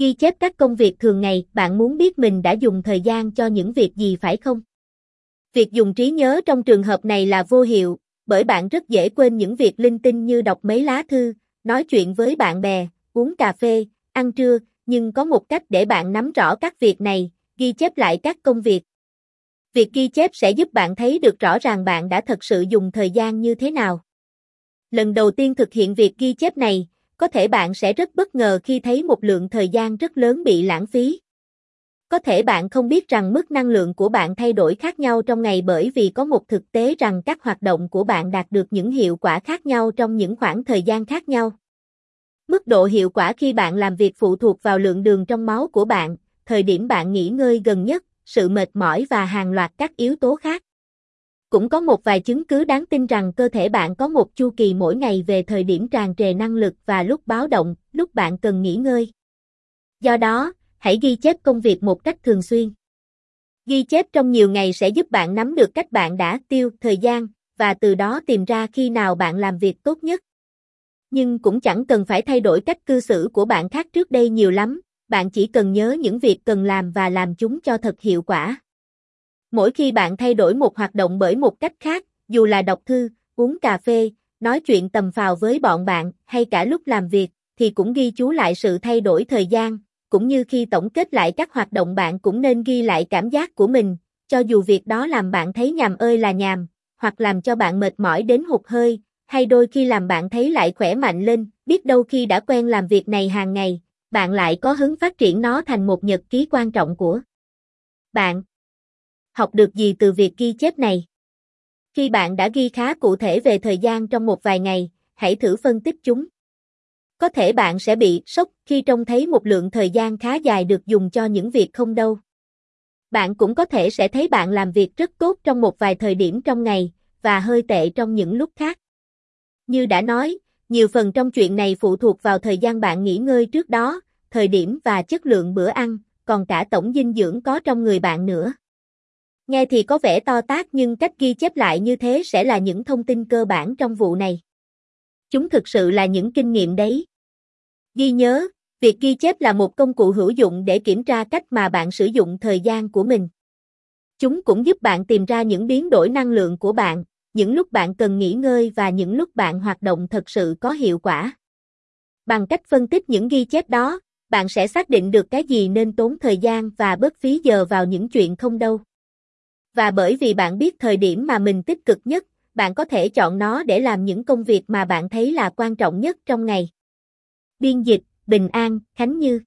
Ghi chép các công việc thường ngày, bạn muốn biết mình đã dùng thời gian cho những việc gì phải không? Việc dùng trí nhớ trong trường hợp này là vô hiệu, bởi bạn rất dễ quên những việc linh tinh như đọc mấy lá thư, nói chuyện với bạn bè, uống cà phê, ăn trưa, nhưng có một cách để bạn nắm rõ các việc này, ghi chép lại các công việc. Việc ghi chép sẽ giúp bạn thấy được rõ ràng bạn đã thật sự dùng thời gian như thế nào. Lần đầu tiên thực hiện việc ghi chép này, có thể bạn sẽ rất bất ngờ khi thấy một lượng thời gian rất lớn bị lãng phí. Có thể bạn không biết rằng mức năng lượng của bạn thay đổi khác nhau trong ngày bởi vì có một thực tế rằng các hoạt động của bạn đạt được những hiệu quả khác nhau trong những khoảng thời gian khác nhau. Mức độ hiệu quả khi bạn làm việc phụ thuộc vào lượng đường trong máu của bạn, thời điểm bạn nghỉ ngơi gần nhất, sự mệt mỏi và hàng loạt các yếu tố khác. Cũng có một vài chứng cứ đáng tin rằng cơ thể bạn có một chu kỳ mỗi ngày về thời điểm tràn trề năng lực và lúc báo động, lúc bạn cần nghỉ ngơi. Do đó, hãy ghi chép công việc một cách thường xuyên. Ghi chép trong nhiều ngày sẽ giúp bạn nắm được cách bạn đã tiêu thời gian và từ đó tìm ra khi nào bạn làm việc tốt nhất. Nhưng cũng chẳng cần phải thay đổi cách cư xử của bạn khác trước đây nhiều lắm, bạn chỉ cần nhớ những việc cần làm và làm chúng cho thật hiệu quả. Mỗi khi bạn thay đổi một hoạt động bởi một cách khác, dù là đọc thư, uống cà phê, nói chuyện tầm phào với bọn bạn hay cả lúc làm việc, thì cũng ghi chú lại sự thay đổi thời gian, cũng như khi tổng kết lại các hoạt động bạn cũng nên ghi lại cảm giác của mình, cho dù việc đó làm bạn thấy nhàm ơi là nhàm, hoặc làm cho bạn mệt mỏi đến hụt hơi, hay đôi khi làm bạn thấy lại khỏe mạnh lên, biết đâu khi đã quen làm việc này hàng ngày, bạn lại có hứng phát triển nó thành một nhật ký quan trọng của bạn. Học được gì từ việc ghi chép này? Khi bạn đã ghi khá cụ thể về thời gian trong một vài ngày, hãy thử phân tích chúng. Có thể bạn sẽ bị sốc khi trông thấy một lượng thời gian khá dài được dùng cho những việc không đâu. Bạn cũng có thể sẽ thấy bạn làm việc rất tốt trong một vài thời điểm trong ngày, và hơi tệ trong những lúc khác. Như đã nói, nhiều phần trong chuyện này phụ thuộc vào thời gian bạn nghỉ ngơi trước đó, thời điểm và chất lượng bữa ăn, còn cả tổng dinh dưỡng có trong người bạn nữa. Nghe thì có vẻ to tác nhưng cách ghi chép lại như thế sẽ là những thông tin cơ bản trong vụ này. Chúng thực sự là những kinh nghiệm đấy. Ghi nhớ, việc ghi chép là một công cụ hữu dụng để kiểm tra cách mà bạn sử dụng thời gian của mình. Chúng cũng giúp bạn tìm ra những biến đổi năng lượng của bạn, những lúc bạn cần nghỉ ngơi và những lúc bạn hoạt động thật sự có hiệu quả. Bằng cách phân tích những ghi chép đó, bạn sẽ xác định được cái gì nên tốn thời gian và bớt phí giờ vào những chuyện không đâu. Và bởi vì bạn biết thời điểm mà mình tích cực nhất, bạn có thể chọn nó để làm những công việc mà bạn thấy là quan trọng nhất trong ngày. Biên dịch, Bình An, Khánh Như